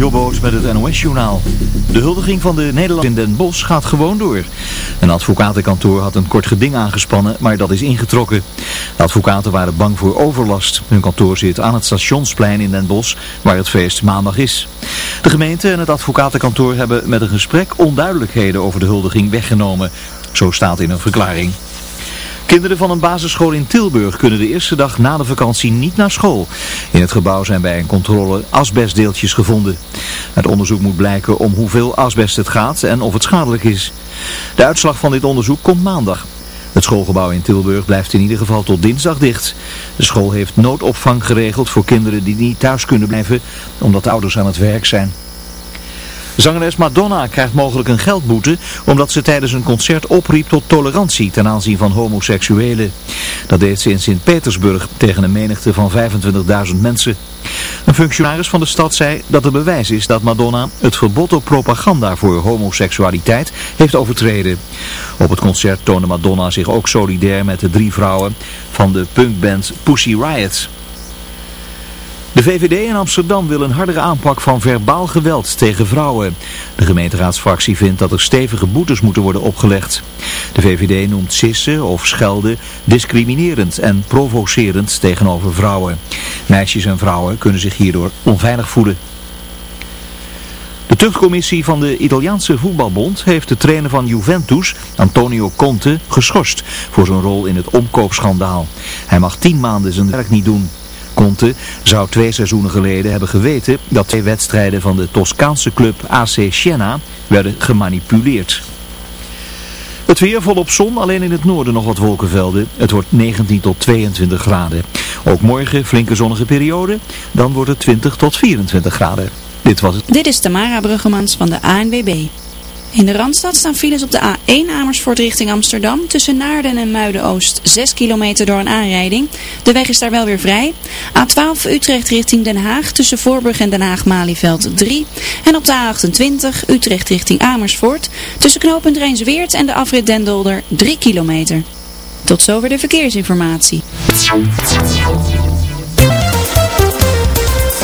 Jobboot met het NOS-journaal. De huldiging van de Nederlanders in Den Bosch gaat gewoon door. Een advocatenkantoor had een kort geding aangespannen, maar dat is ingetrokken. De advocaten waren bang voor overlast. Hun kantoor zit aan het stationsplein in Den Bosch, waar het feest maandag is. De gemeente en het advocatenkantoor hebben met een gesprek onduidelijkheden over de huldiging weggenomen. Zo staat in een verklaring. Kinderen van een basisschool in Tilburg kunnen de eerste dag na de vakantie niet naar school. In het gebouw zijn bij een controle asbestdeeltjes gevonden. Het onderzoek moet blijken om hoeveel asbest het gaat en of het schadelijk is. De uitslag van dit onderzoek komt maandag. Het schoolgebouw in Tilburg blijft in ieder geval tot dinsdag dicht. De school heeft noodopvang geregeld voor kinderen die niet thuis kunnen blijven omdat de ouders aan het werk zijn. Zangeres Madonna krijgt mogelijk een geldboete omdat ze tijdens een concert opriep tot tolerantie ten aanzien van homoseksuelen. Dat deed ze in Sint-Petersburg tegen een menigte van 25.000 mensen. Een functionaris van de stad zei dat er bewijs is dat Madonna het verbod op propaganda voor homoseksualiteit heeft overtreden. Op het concert toonde Madonna zich ook solidair met de drie vrouwen van de punkband Pussy Riot. De VVD in Amsterdam wil een hardere aanpak van verbaal geweld tegen vrouwen. De gemeenteraadsfractie vindt dat er stevige boetes moeten worden opgelegd. De VVD noemt sissen of schelden discriminerend en provocerend tegenover vrouwen. Meisjes en vrouwen kunnen zich hierdoor onveilig voelen. De tuchtcommissie van de Italiaanse voetbalbond heeft de trainer van Juventus, Antonio Conte, geschorst voor zijn rol in het omkoopschandaal. Hij mag tien maanden zijn werk niet doen. Conte zou twee seizoenen geleden hebben geweten dat twee wedstrijden van de Toscaanse club AC Siena werden gemanipuleerd. Het weer volop zon, alleen in het noorden nog wat wolkenvelden. Het wordt 19 tot 22 graden. Ook morgen flinke zonnige periode, dan wordt het 20 tot 24 graden. Dit was het. Dit is Tamara Bruggemans van de ANWB. In de Randstad staan files op de A1 Amersfoort richting Amsterdam. Tussen Naarden en Muiden-Oost 6 kilometer door een aanrijding. De weg is daar wel weer vrij. A12 Utrecht richting Den Haag. Tussen Voorburg en Den Haag-Malieveld 3. En op de A28 Utrecht richting Amersfoort. Tussen knooppunt Rijnsweert en de afrit Dendolder 3 kilometer. Tot zover de verkeersinformatie.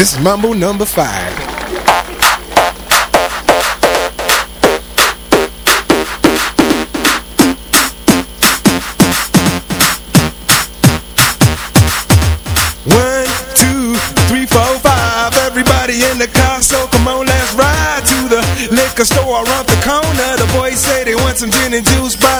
this is Mambo number five. Everybody in the car, so come on, let's ride to the liquor store around the corner. The boys say they want some gin and juice, but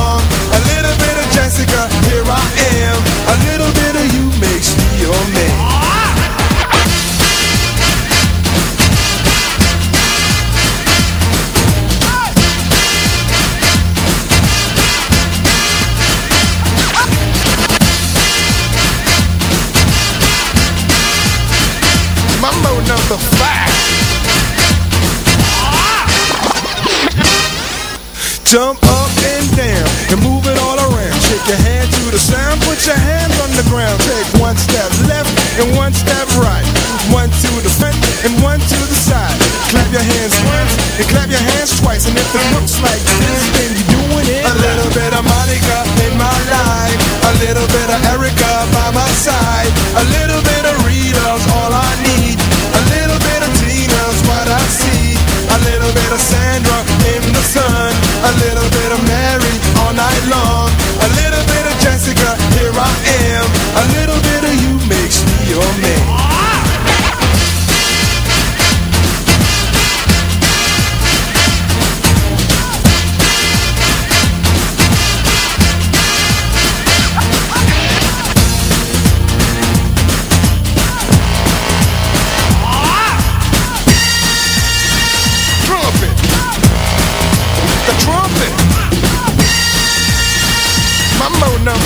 Your hands once and clap your hands twice. And if it looks like this, then you're doing it. A little bit of Monica in my life. A little bit of Erica by my side. A little bit of Rita's all I need. A little bit of Tina's what I see. A little bit of Sandra in the sun. A little bit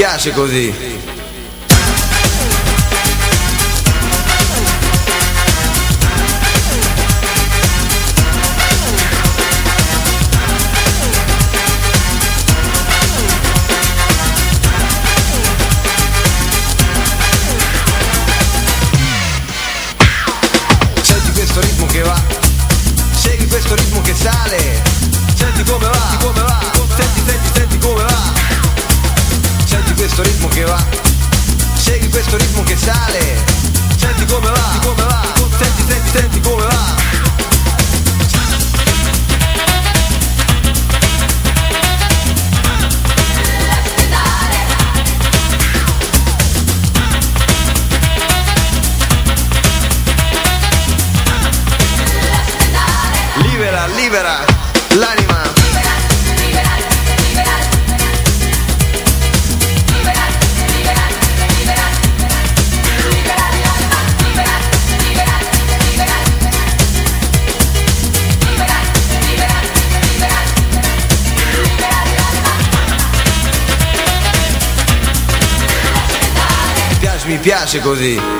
piace così. de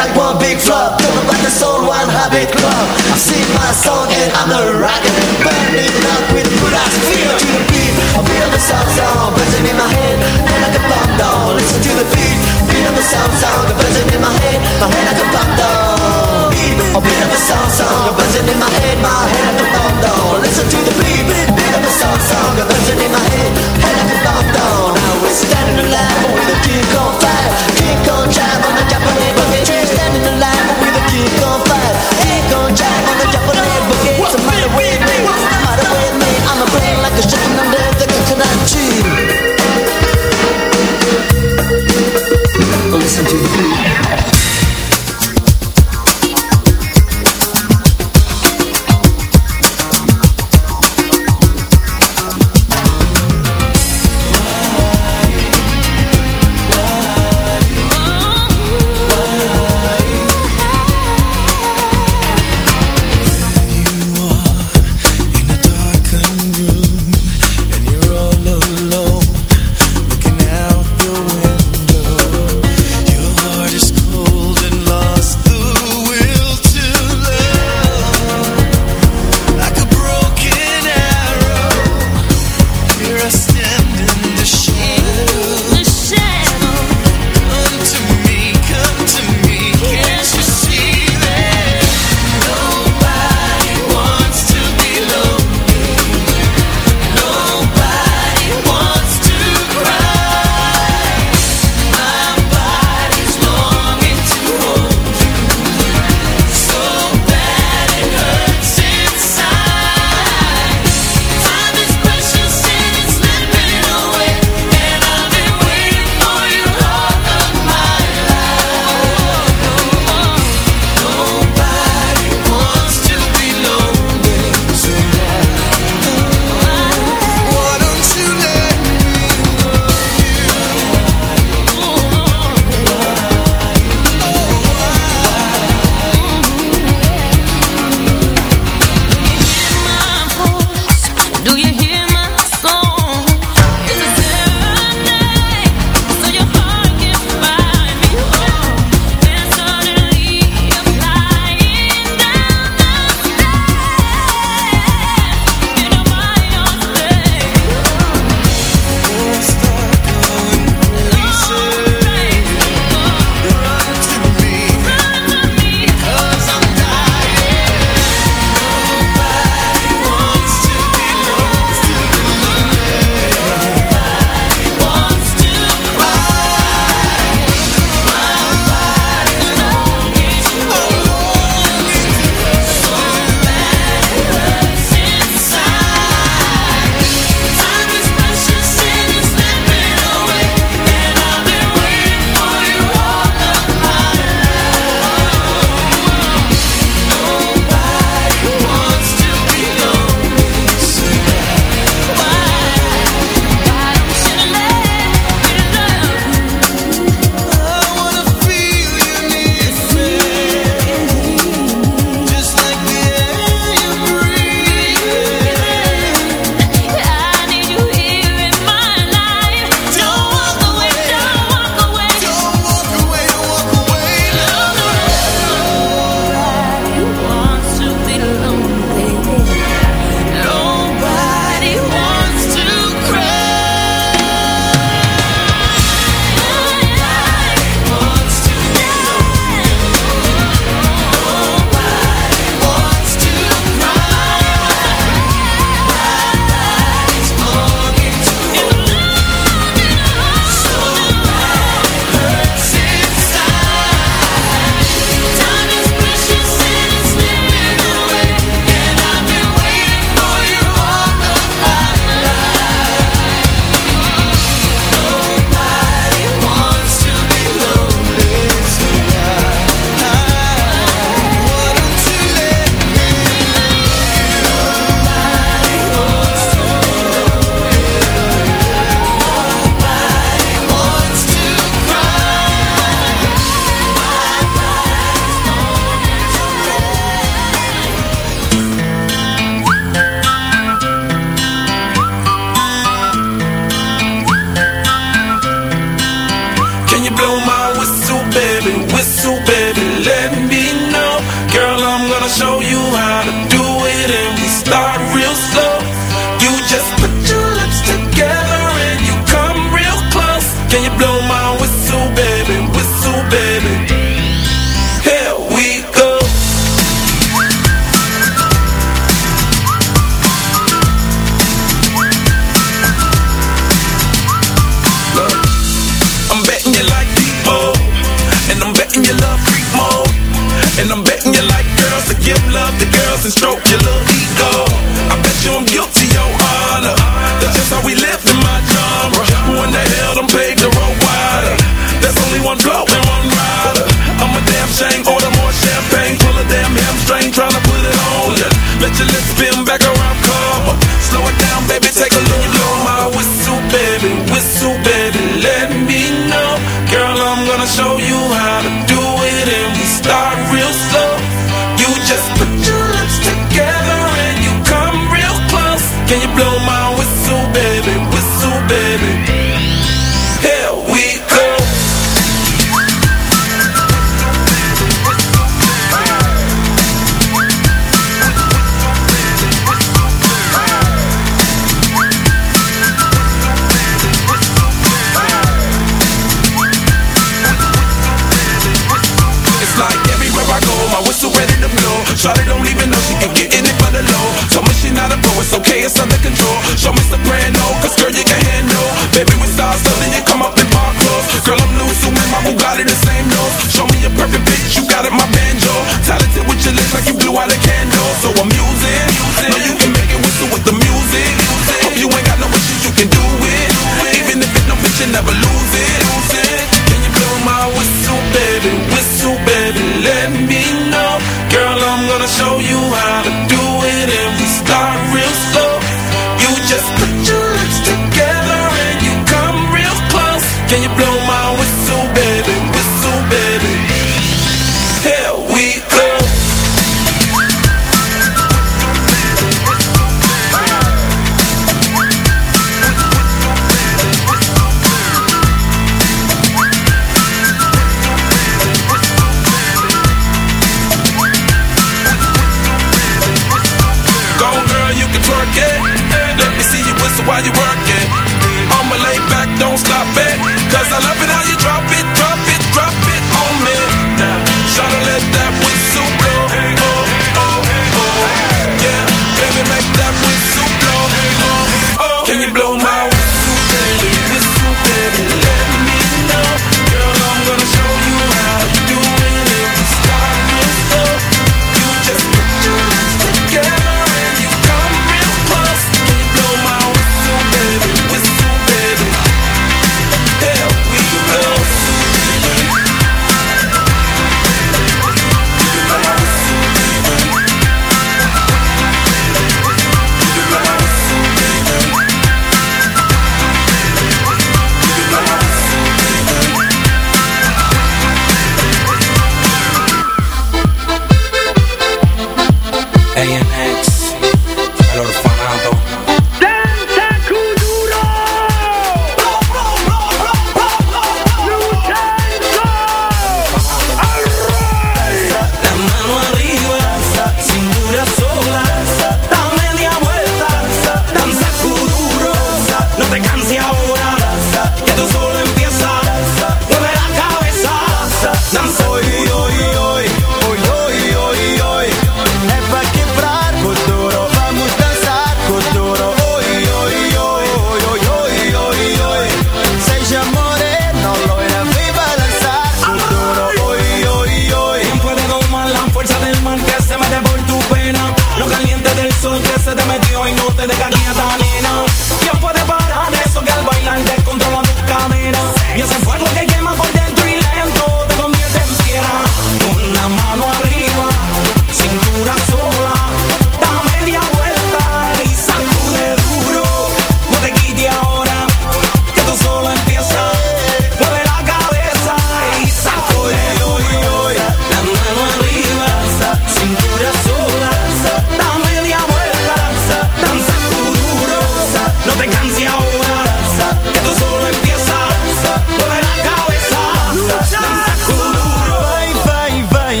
like one big flop Talking about the soul, one habit club. I sing my song and I'm a rocket. Burn it up with good ass feel To the beat, I feel the sound sound Buzzing in my head, and I can pump down Listen to the beat, beat of the sound sound The buzzing in my head, my head I can pump down Beat, a beat. Of the song song The buzzing in my head, my head like a pop down Listen to the beat, beat of a song song The buzzing in my head, head like a pop down Now we're standing alive. With a kick on fire to be. while you're working, I'ma lay back, don't stop it. Cause I love it how you drop it.